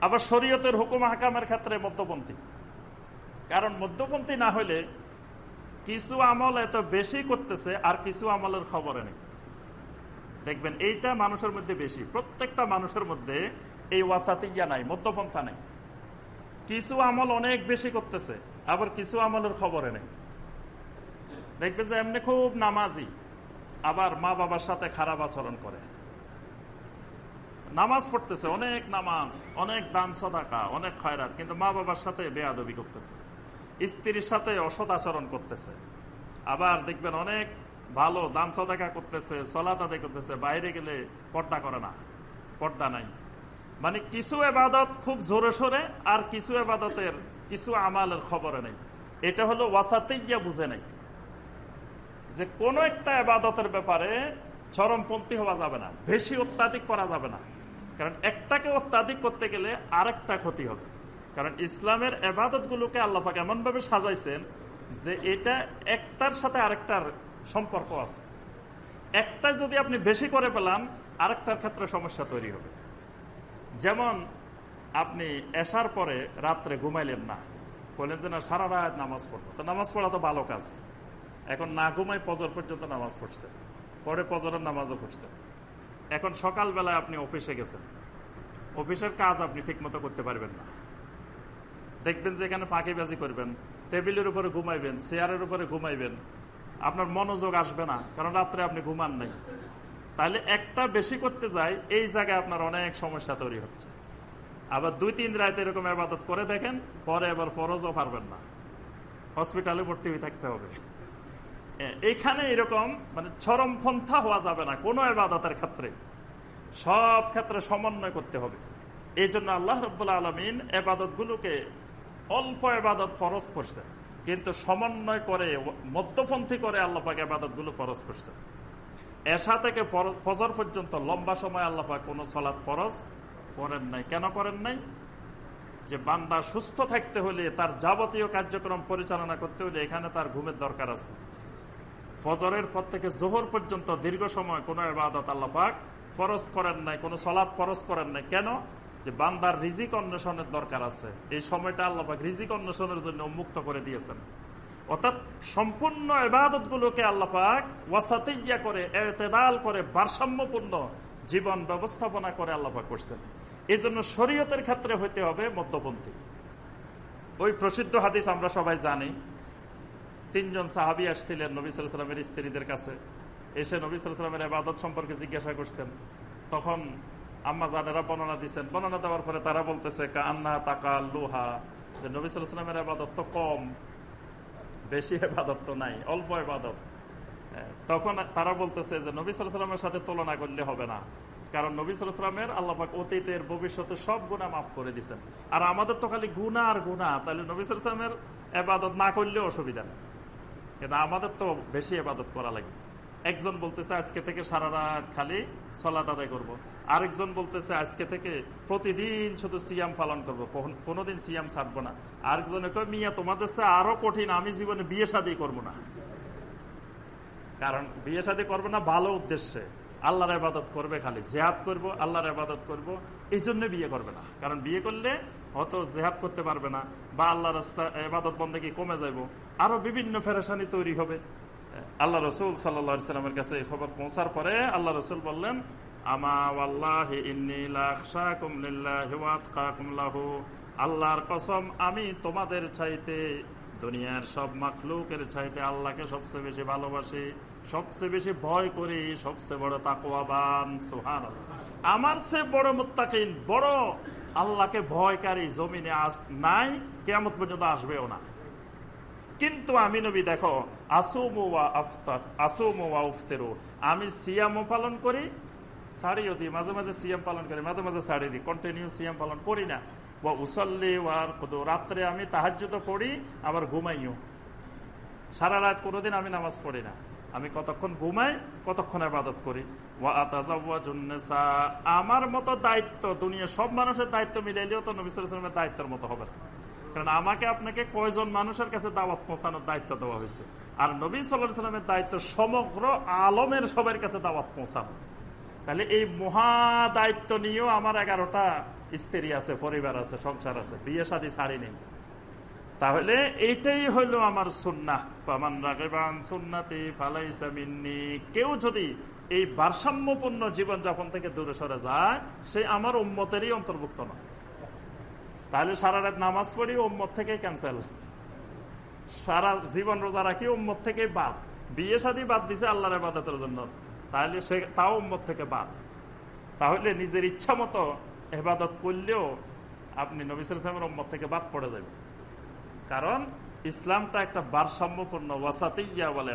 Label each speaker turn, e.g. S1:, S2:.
S1: আবার শরীয়তের হুকুম হাকামের ক্ষেত্রে মধ্যপন্থী। কারণ মধ্যপন্থী না হলে কিছু আমল এত বেশি করতেছে আর কিছু আমলের খবরে নেই। দেখবেন এইটা মানুষের মধ্যে বেশি। প্রত্যেকটা মানুষের মধ্যে এই ওয়াসাতিয়া নাই, মধ্যপন্থা নাই। কিছু আমল অনেক বেশি করতেছে, আবার কিছু আমলের খবরে নেই। দেখবেন যে এমনি খুব নামাজি। আবার মা বাবার সাথে খারাপ আচরণ করে। নামাজ পড়তেছে, অনেক নামাজ, অনেক দান সদাকা, অনেক খয়রাত, কিন্তু মা বাবার সাথে বেয়াদবি করতেছে। স্ত্রীর সাথে অসৎ আচরণ করতেছে। আবার দেখবেন অনেক ভালো দান সদাকা করতেছে, সলাত আদায় করতেছে, বাইরে গেলে পর্দা করে না, পর্দা নাই। মানে কিছু এবাদত খুব জোরে সোরে, আর কিছু এবাদতের কিছু আমালের খবরে নেই। এটা হলো ওয়াসাতেই গিয়া বুঝে নেই যে কোনো একটা এবাদতের ব্যাপারে চরমপন্থী হওয়া যাবে না, বেশি অত্যাধিক করা যাবে না। কারণ একটাকে অত্যাধিক করতে গেলে আরেকটা ক্ষতি হবে। কারণ ইসলামের এবাদত গুলোকে আল্লাহাক এমন ভাবে সাজাইছেন যে এটা একটার সাথে আরেকটার সম্পর্ক আছে। একটা যদি আপনি বেশি করে পেলাম আরেকটার ক্ষেত্রে সমস্যা তৈরি হবে। যেমন আপনি এসার পরে রাত্রে ঘুমাইলেন না, বললেন যে না, সারা রাত নামাজ পড়ব। তো নামাজ পড়া তো ভালো কাজ। এখন না ঘুমাই পজর পর্যন্ত নামাজ পড়ছে। পরে পজরের নামাজও পড়ছে। এখন সকালবেলায় আপনি অফিসে গেছেন। অফিসের কাজ আপনি ঠিকমতো করতে পারবেন না। দেখবেন যে এখানে পাখিবাজি করবেন, টেবিলের উপরে ঘুমাইবেন, চেয়ারের উপরে ঘুমাইবেন। আপনার মনোযোগ আসবে না, কারণ রাত্রে আপনি ঘুমান নাই। তাহলে একটা বেশি করতে যায় এই জায়গায় আপনার অনেক সমস্যা তৈরি হচ্ছে। আবার দুই, তিন রাত এরকম আবাদত করে দেখেন, পরে এবার ফরজও পারবেন না। হসপিটালে ভর্তি হয়ে থাকতে হবে। এখানে এরকম মানে চরমপন্থা হওয়া যাবে না, কোনো এবাদতের ক্ষেত্রে। সব ক্ষেত্রে সমন্বয় করতে হবে। এই জন্য আল্লাহ রব্বুল্লা আলমিন এবাদত গুলোকে অল্প এবাদত ফরজ করছে কিন্তু সমন্বয় করে, মধ্যপন্থী করে আল্লাপাক এবাদতগুলো ফরজ করছে এসা থেকে ফজর পর্যন্ত লম্বা সময় আল্লাপাক কোন সলাৎ ফরজ করেন নাই। কেন করেন নাই? যে বান্দা সুস্থ থাকতে হলে, তার যাবতীয় কার্যক্রম পরিচালনা করতে হলে এখানে তার ঘুমের দরকার আছে। ফজরের পর থেকে জোহর পর্যন্ত দীর্ঘ সময় কোন এবাদত আল্লাপাক ফরজ করেন নাই, কোন সলাদ ফরজ করেন নাই। কেন? যে বান্দার রিজিক অন্বেষণের দরকার আছে। এই সময়টা আল্লাপাক রিজিক অন্বেষণের জন্য উন্মুক্ত করে দিয়েছেন। অর্থাৎ সম্পূর্ণ এবাদত গুলোকে আল্লাপাক ওয়াসাতিয়া করে, এতেদাল করে, ভারসাম্যপূর্ণ জীবন ব্যবস্থাপনা করে আল্লাপাক করছেন। এই জন্য শরীয়তের ক্ষেত্রে হইতে হবে মধ্যপন্থী। ওই প্রসিদ্ধ হাদিস আমরা সবাই জানি তিনজন সাহাবি আসছিলেন নবী সালামের স্ত্রীদের কাছে। এসে নবী সালামের আবাদত সম্পর্কে জিজ্ঞাসা করছেন। তখন আম্মা জানেরা বর্ণনা দিচ্ছেন বর্ণনা দেওয়ার পরে তারা বলতেছে, কান্না তাকা লোহা। যে নবী সালামের আবাদত তো কম, বেশি এবাদত তো নাই, অল্প এবাদত তখন তারা বলতেছে যে নবী সালামের সাথে তুলনা করলে হবে না। কারণ নবী সালামের আল্লাহাক অতীতের ভবিষ্যতে সব গুণা মাফ করে দিচ্ছেন আর আমাদের তো খালি গুণা আর গুণা তাহলে নবী সালামের এবাদত না করলেও অসুবিধা নেই। কিন্তু আমাদের তো বেশি এবাদত করা লাগে। একজন বলতেছে, আজকে থেকে সারা রাত খালি সলাদ আদায় করব। আরেকজন বলতেছে, আজকে থেকে প্রতিদিন শুধু সিয়াম পালন করব। কোনোদিন সিয়াম ছাড়বো না। আরেকজনে কয় মিয়া তোমাদের সে আরও কঠিন, আমি জীবনে বিয়ে শাদি করব না। কারণ বিয়ে শাদি করব না ভালো উদ্দেশ্যে। আল্লাহর আবাদত করবে খালি। জেহাদ করব, আল্লাহর আবাদত করব, এই জন্য বিয়ে করবে না। কারণ বিয়ে করলে অত জেহাদ করতে পারবে না, বা আল্লাহ রাস্তা এবাদত বন্ধে কি কমে যাইব। আরও বিভিন্ন ফেরেশানি তৈরি হবে। আল্লাহ রসুল সাল্লামের কাছে এই খবর পৌঁছার পরে আল্লাহ রসুল বললেন আল্লাহর কসম, আমি তোমাদের চাইতে, দুনিয়ার সব মাখলুকের চাইতে আল্লাহকে সবচেয়ে বেশি ভালোবাসি, সবচেয়ে বেশি ভয় করি, সবচেয়ে বড় তাকোয়াবান সোহান আমার সে বড় মুত্তাকিন, বড় আল্লাহকে ভয়কারী জমিনে নাই কেমন পর্যন্ত আসবেও না। কিন্তু আমি নবী, দেখো, আসুমো আমি সিয়ামও পালন করি, ছাড়িও দিই, মাঝে মাঝে সিয়াম পালন করি, মাঝে মাঝে ছাড়িয়ে দিই কন্টিনিউ সিয়াম পালন করি না। বা উসল্লি ওয়ার রাত্রে আমি তাহাজ্যত পড়ি, আবার ঘুমাইও। সারা রাত কোনোদিন আমি নামাজ পড়ি না। আমি কতক্ষণ ঘুমাই, কতক্ষণ আবাদত করি। আমার মতো দায়িত্ব দুনিয়া সব মানুষের দায়িত্ব মিলাইলেও তো নবিসের দায়িত্বের মতো হবে কারণ আমাকে আপনাকে কয়জন মানুষের কাছে দাওয়াত পৌঁছানোর দায়িত্ব দেওয়া হয়েছে? আর নবী সাল্লাহ সাল্লামের দায়িত্ব সমগ্র আলমের সবার কাছে দাওয়াত পৌঁছানো। তাহলে এই মহা দায়িত্ব নিয়েও আমার এগারোটা স্ত্রী আছে, পরিবার আছে, সংসার আছে, বিয়ে শাদী ছাড়িনি। তাহলে এইটাই হইল আমার সুন্না পামান রাগেবান সুন্নাতি ফালাইসা মিন্নি। কেউ যদি এই ভারসাম্যপূর্ণ জীবনযাপন থেকে দূরে সরে যায়, সে আমার উম্মতেরই অন্তর্ভুক্ত না তাহলে সারা রাত নামাজ পড়ি, উম্মত থেকে ক্যান্সেল সারা জীবন রোজা রাখি, উম্মত থেকে বাদ। বিয়ে শাদী বাদ দিছে আল্লাহর আবাদতের জন্য। তাহলে সে তাও উম্মত থেকে বাদ। তাহলে নিজের ইচ্ছা মতো এবাদত করলেও আপনি নবিসের সাহেবের উম্মত থেকে বাদ পড়ে যাবেন। কারণ ইসলামটা একটা ভারসাম্যপূর্ণ ওয়াসাতেই বলে